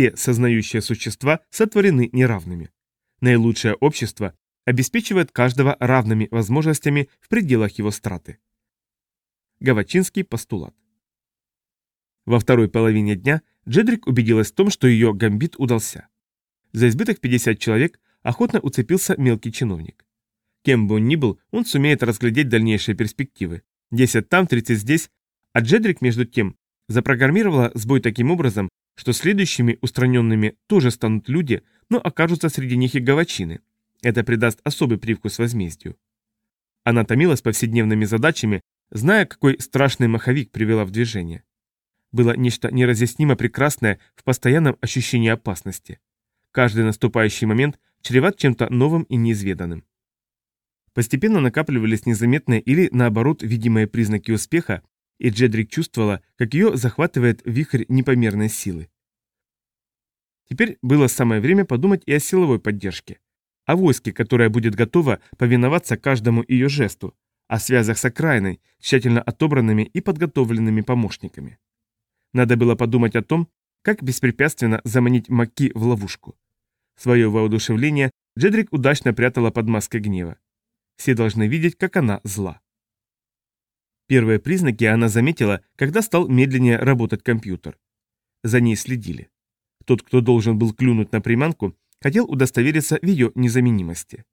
все сознающие существа сотворены неравными. Наилучшее общество обеспечивает каждого равными возможностями в пределах его страты. Гавачинский постулат. Во второй половине дня Джедрик убедилась в том, что ее гамбит удался. За избыток 50 человек охотно уцепился мелкий чиновник. Кем бы он ни был, он сумеет разглядеть дальнейшие перспективы. 10 там, 30 здесь, а Джедрик, между тем, запрограммировала сбой таким образом, что следующими устраненными тоже станут люди, но окажутся среди них и гавачины. Это придаст особый привкус возмездию. Она томилась повседневными задачами, зная, какой страшный маховик привела в движение. Было нечто неразъяснимо прекрасное в постоянном ощущении опасности. Каждый наступающий момент чреват чем-то новым и неизведанным. Постепенно накапливались незаметные или, наоборот, видимые признаки успеха, и Джедрик чувствовала, как ее захватывает вихрь непомерной силы. Теперь было самое время подумать и о силовой поддержке, о войске, которое будет готово повиноваться каждому ее жесту, о связях с окраиной, тщательно отобранными и подготовленными помощниками. Надо было подумать о том, как беспрепятственно заманить Маки в ловушку. Свое воодушевление Джедрик удачно прятала под маской гнева. Все должны видеть, как она зла. Первые признаки она заметила, когда стал медленнее работать компьютер. За ней следили. Тот, кто должен был клюнуть на приманку, хотел удостовериться в ее незаменимости.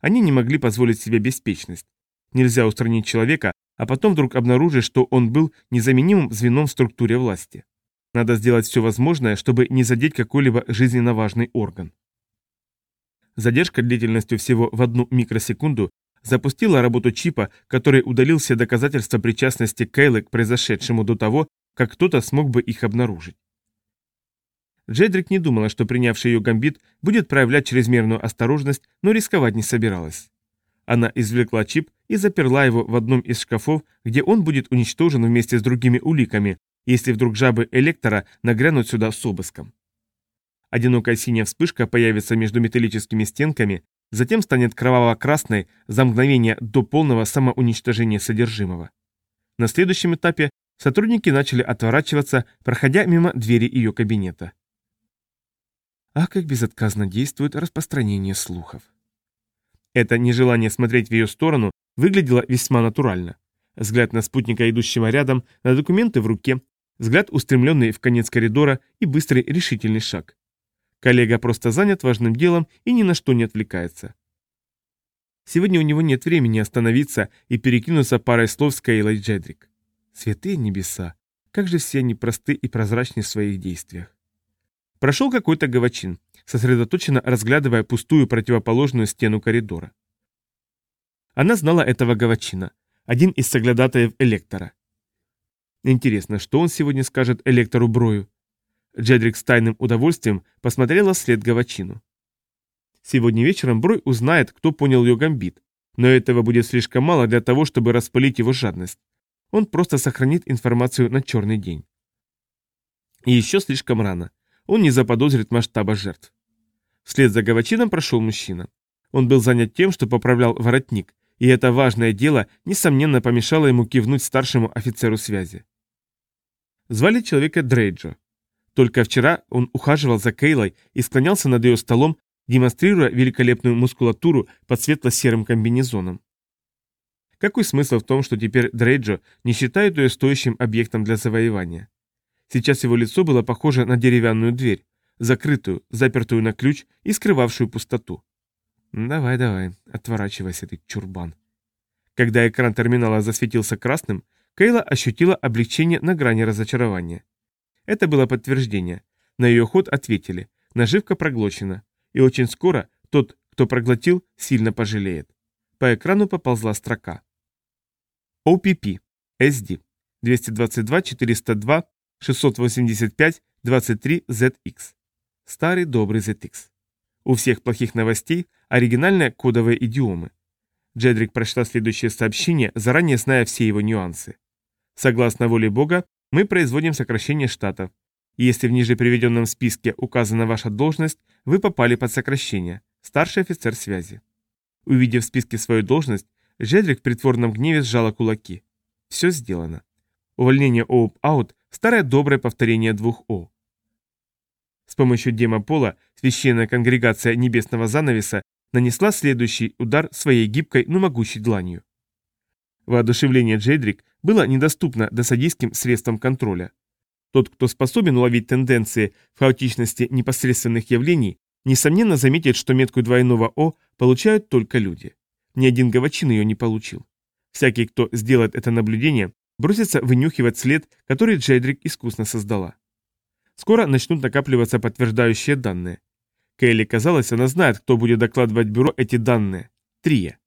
Они не могли позволить себе беспечность. Нельзя устранить человека, а потом вдруг обнаружить, что он был незаменимым звеном в структуре власти. Надо сделать все возможное, чтобы не задеть какой-либо жизненно важный орган. Задержка длительностью всего в одну микросекунду запустила работу чипа, который удалил все доказательства причастности Кейлы к произошедшему до того, как кто-то смог бы их обнаружить. Джедрик не думала, что принявший ее гамбит будет проявлять чрезмерную осторожность, но рисковать не собиралась. Она извлекла чип и заперла его в одном из шкафов, где он будет уничтожен вместе с другими уликами, если вдруг жабы Электора нагрянут сюда с обыском. Одинокая синяя вспышка появится между металлическими стенками, затем станет кроваво-красной за мгновение до полного самоуничтожения содержимого. На следующем этапе сотрудники начали отворачиваться, проходя мимо двери ее кабинета. А как безотказно действует распространение слухов. Это нежелание смотреть в ее сторону выглядело весьма натурально. Взгляд на спутника, идущего рядом, на документы в руке, взгляд, устремленный в конец коридора и быстрый решительный шаг. Коллега просто занят важным делом и ни на что не отвлекается. Сегодня у него нет времени остановиться и перекинуться парой слов с Кейлой Джедрик. Святые небеса, как же все они просты и прозрачны в своих действиях. Прошел какой-то гавачин, сосредоточенно разглядывая пустую противоположную стену коридора. Она знала этого гавачина, один из соглядатаев Электора. Интересно, что он сегодня скажет Электору Брою? Джедрик с тайным удовольствием посмотрела вслед Гавачину. Сегодня вечером Брой узнает, кто понял ее гамбит, но этого будет слишком мало для того, чтобы распылить его жадность. Он просто сохранит информацию на черный день. И еще слишком рано. Он не заподозрит масштаба жертв. Вслед за Гавачином прошел мужчина. Он был занят тем, что поправлял воротник, и это важное дело, несомненно, помешало ему кивнуть старшему офицеру связи. Звали человека Дрейджо. Только вчера он ухаживал за Кейлой и склонялся над ее столом, демонстрируя великолепную мускулатуру под светло-серым комбинезоном. Какой смысл в том, что теперь Дрейджо не считает ее стоящим объектом для завоевания? Сейчас его лицо было похоже на деревянную дверь, закрытую, запертую на ключ и скрывавшую пустоту. «Давай, давай, отворачивайся ты, чурбан». Когда экран терминала засветился красным, Кейла ощутила облегчение на грани разочарования. Это было подтверждение. На ее ход ответили. Наживка проглочена. И очень скоро тот, кто проглотил, сильно пожалеет. По экрану поползла строка. OPP. SD. 222-402-685-23-ZX. Старый добрый ZX. У всех плохих новостей оригинальные кодовые идиомы. Джедрик прочла следующее сообщение, заранее зная все его нюансы. Согласно воле Бога, мы производим сокращение штатов. Если в ниже приведенном списке указана ваша должность, вы попали под сокращение. Старший офицер связи. Увидев в списке свою должность, Джедрик в притворном гневе сжала кулаки. Все сделано. Увольнение ОУП-аут – старое доброе повторение двух О. С помощью демопола священная конгрегация небесного занавеса нанесла следующий удар своей гибкой, но могучей дланью. Воодушевление Джейдрик было недоступно досадийским средствам контроля. Тот, кто способен уловить тенденции в хаотичности непосредственных явлений, несомненно заметит, что метку двойного О получают только люди. Ни один гавачин ее не получил. Всякий, кто сделает это наблюдение, бросится вынюхивать след, который Джейдрик искусно создала. Скоро начнут накапливаться подтверждающие данные. Кейли казалось, она знает, кто будет докладывать бюро эти данные. Трия.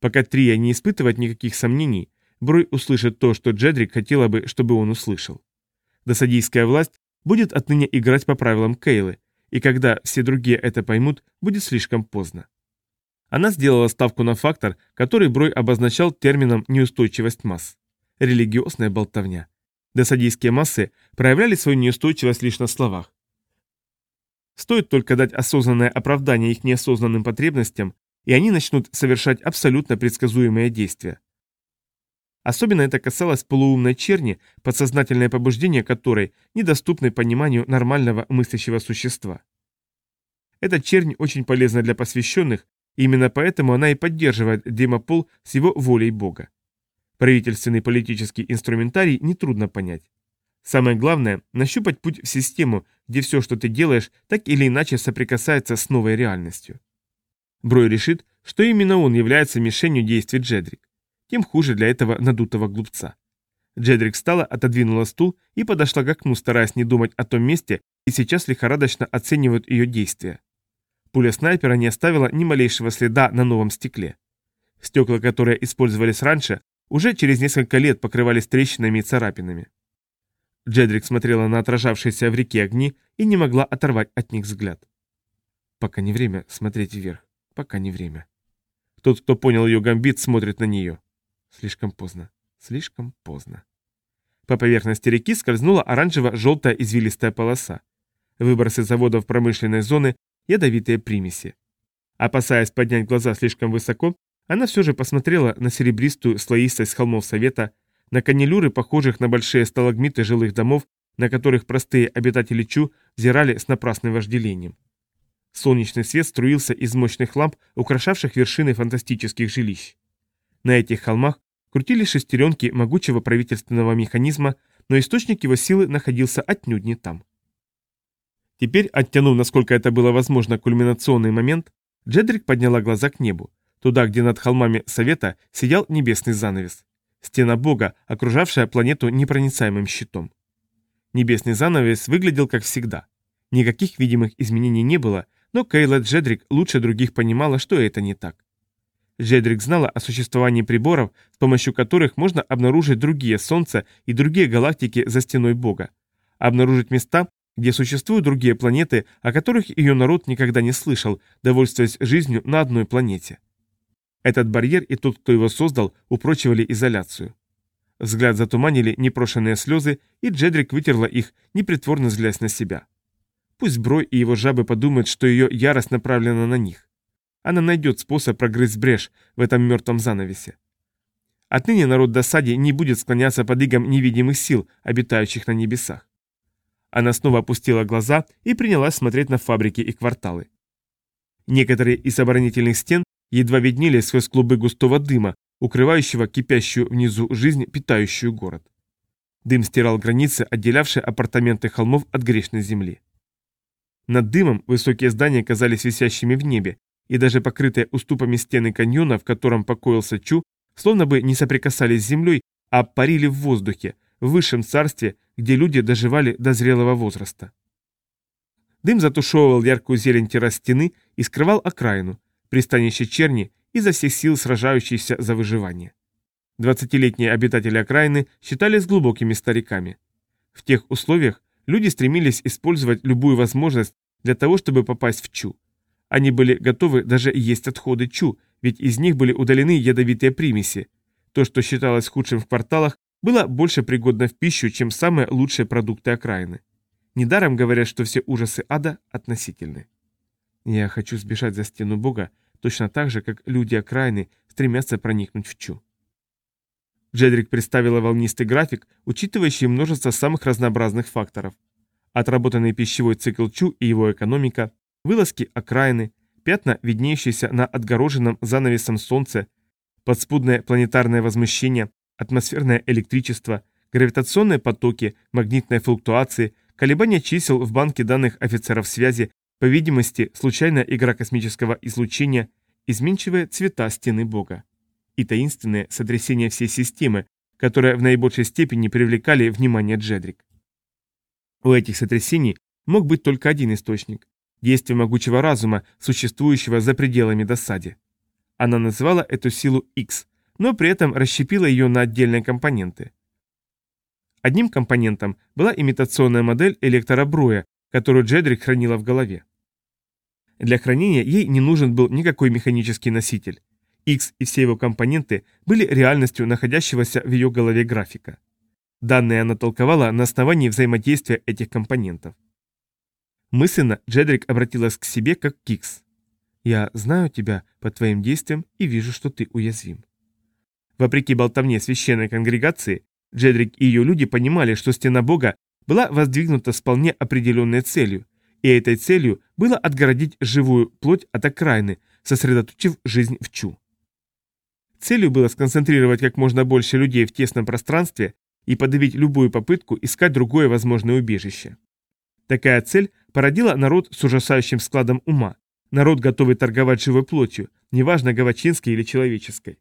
Пока Трия не испытывает никаких сомнений, Брой услышит то, что Джедрик хотела бы, чтобы он услышал. Досадийская власть будет отныне играть по правилам Кейлы, и когда все другие это поймут, будет слишком поздно. Она сделала ставку на фактор, который Брой обозначал термином «неустойчивость масс» – религиозная болтовня. Досадийские массы проявляли свою неустойчивость лишь на словах. Стоит только дать осознанное оправдание их неосознанным потребностям, и они начнут совершать абсолютно предсказуемые действия. Особенно это касалось полуумной черни, подсознательное побуждение которой недоступны пониманию нормального мыслящего существа. Эта чернь очень полезна для посвященных, именно поэтому она и поддерживает демопол с его волей Бога. Правительственный политический инструментарий нетрудно понять. Самое главное – нащупать путь в систему, где все, что ты делаешь, так или иначе соприкасается с новой реальностью. Брой решит, что именно он является мишенью действий Джедрик. Тем хуже для этого надутого глупца. Джедрик встала, отодвинула стул и подошла к окну, стараясь не думать о том месте, и сейчас лихорадочно оценивают ее действия. Пуля снайпера не оставила ни малейшего следа на новом стекле. Стекла, которые использовались раньше, уже через несколько лет покрывались трещинами и царапинами. Джедрик смотрела на отражавшиеся в реке огни и не могла оторвать от них взгляд. Пока не время смотреть вверх, пока не время. Тот, кто понял ее гамбит, смотрит на нее. Слишком поздно, слишком поздно. По поверхности реки скользнула оранжево-желтая извилистая полоса. Выбросы заводов промышленной зоны, ядовитые примеси. Опасаясь поднять глаза слишком высоко, она все же посмотрела на серебристую слоистость холмов Совета, на канилюры, похожих на большие сталагмиты жилых домов, на которых простые обитатели Чу взирали с напрасным вожделением. Солнечный свет струился из мощных ламп, украшавших вершины фантастических жилищ. На этих холмах крутились шестеренки могучего правительственного механизма, но источник его силы находился отнюдь не там. Теперь, оттянув, насколько это было возможно, кульминационный момент, Джедрик подняла глаза к небу, туда, где над холмами Совета сиял небесный занавес. Стена Бога, окружавшая планету непроницаемым щитом. Небесный занавес выглядел как всегда. Никаких видимых изменений не было, но Кейла Джедрик лучше других понимала, что это не так. Джедрик знала о существовании приборов, с помощью которых можно обнаружить другие Солнца и другие галактики за стеной Бога. Обнаружить места, где существуют другие планеты, о которых ее народ никогда не слышал, довольствуясь жизнью на одной планете. Этот барьер и тот, кто его создал, упрочивали изоляцию. Взгляд затуманили непрошенные слезы, и Джедрик вытерла их, непритворно взглясь на себя. Пусть Брой и его жабы подумают, что ее ярость направлена на них. Она найдет способ прогрызть брешь в этом мертвом занавесе. Отныне народ досади не будет склоняться под игом невидимых сил, обитающих на небесах. Она снова опустила глаза и принялась смотреть на фабрики и кварталы. Некоторые из оборонительных стен едва виднелись сквозь клубы густого дыма, укрывающего кипящую внизу жизнь, питающую город. Дым стирал границы, отделявшие апартаменты холмов от грешной земли. Над дымом высокие здания казались висящими в небе, и даже покрытые уступами стены каньона, в котором покоился Чу, словно бы не соприкасались с землей, а парили в воздухе, в высшем царстве, где люди доживали до зрелого возраста. Дым затушевывал яркую зелень террас стены и скрывал окраину, пристанище черни, изо всех сил сражающиеся за выживание. Двадцатилетние обитатели окраины считались глубокими стариками. В тех условиях люди стремились использовать любую возможность для того, чтобы попасть в Чу. Они были готовы даже есть отходы Чу, ведь из них были удалены ядовитые примеси. То, что считалось худшим в кварталах, было больше пригодно в пищу, чем самые лучшие продукты окраины. Недаром говорят, что все ужасы ада относительны. Я хочу сбежать за стену Бога, точно так же, как люди окраины стремятся проникнуть в Чу. Джедрик представила волнистый график, учитывающий множество самых разнообразных факторов. отработанный пищевой цикл Чу и его экономика, вылазки окраины, пятна, виднеющиеся на отгороженном занавесом солнце, подспудное планетарное возмущение, атмосферное электричество, гравитационные потоки, магнитные флуктуации, колебания чисел в банке данных офицеров связи, по видимости, случайная игра космического излучения, изменчивые цвета стены Бога и таинственные сотрясения всей системы, которые в наибольшей степени привлекали внимание Джедрик. У этих сотрясений мог быть только один источник – действие могучего разума, существующего за пределами досади. Она называла эту силу X, но при этом расщепила ее на отдельные компоненты. Одним компонентом была имитационная модель электора Бруя, которую Джедрик хранила в голове. Для хранения ей не нужен был никакой механический носитель. X и все его компоненты были реальностью находящегося в ее голове графика. Данные она толковала на основании взаимодействия этих компонентов. Мысленно Джедрик обратилась к себе как Кикс. «Я знаю тебя по твоим действиям и вижу, что ты уязвим». Вопреки болтовне священной конгрегации, Джедрик и ее люди понимали, что стена Бога была воздвигнута с вполне определенной целью, и этой целью было отгородить живую плоть от окраины, сосредоточив жизнь в Чу. Целью было сконцентрировать как можно больше людей в тесном пространстве и подавить любую попытку искать другое возможное убежище. Такая цель породила народ с ужасающим складом ума, народ, готовый торговать живой плотью, неважно, гавачинской или человеческой.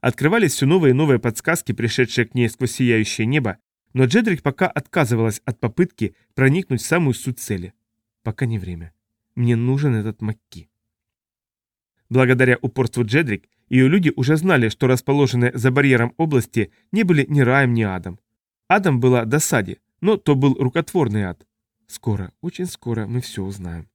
Открывались все новые и новые подсказки, пришедшие к ней сквозь сияющее небо, но Джедрик пока отказывалась от попытки проникнуть в самую суть цели. Пока не время. Мне нужен этот Макки. Благодаря упорству Джедрик, ее люди уже знали, что расположенные за барьером области не были ни раем, ни адом. Адом была досаде, но то был рукотворный ад. Скоро, очень скоро мы все узнаем.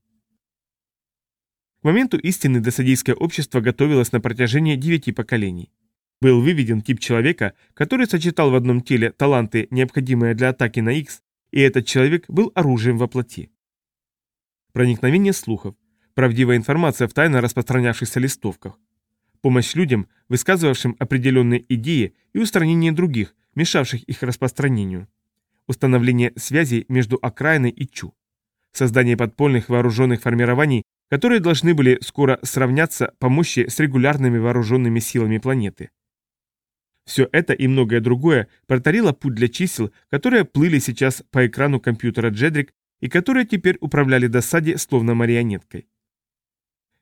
К моменту истины досадийское общество готовилось на протяжении девяти поколений. Был выведен тип человека, который сочетал в одном теле таланты, необходимые для атаки на X, и этот человек был оружием во плоти. Проникновение слухов, правдивая информация в тайно распространявшихся листовках, помощь людям, высказывавшим определенные идеи и устранение других, мешавших их распространению, установление связей между окраиной и Чу, создание подпольных вооруженных формирований, которые должны были скоро сравняться по мощи с регулярными вооруженными силами планеты. Все это и многое другое протарило путь для чисел, которые плыли сейчас по экрану компьютера Джедрик и которые теперь управляли досаде словно марионеткой.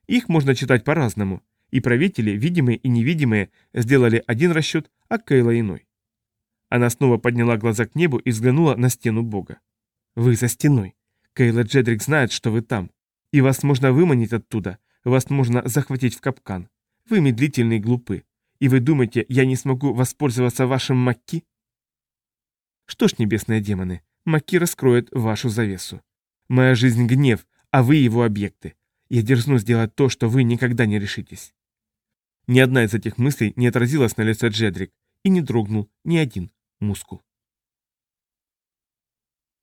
Их можно читать по-разному, и правители, видимые и невидимые, сделали один расчет, а Кейла иной. Она снова подняла глаза к небу и взглянула на стену бога. «Вы за стеной. Кейла Джедрик знает, что вы там. И вас можно выманить оттуда, вас можно захватить в капкан. Вы медлительны и глупы. И вы думаете, я не смогу воспользоваться вашим Макки? Что ж, небесные демоны, Макки раскроет вашу завесу. Моя жизнь гнев, а вы его объекты. Я дерзну сделать то, что вы никогда не решитесь. Ни одна из этих мыслей не отразилась на лице Джедрик, и не дрогнул ни один мускул.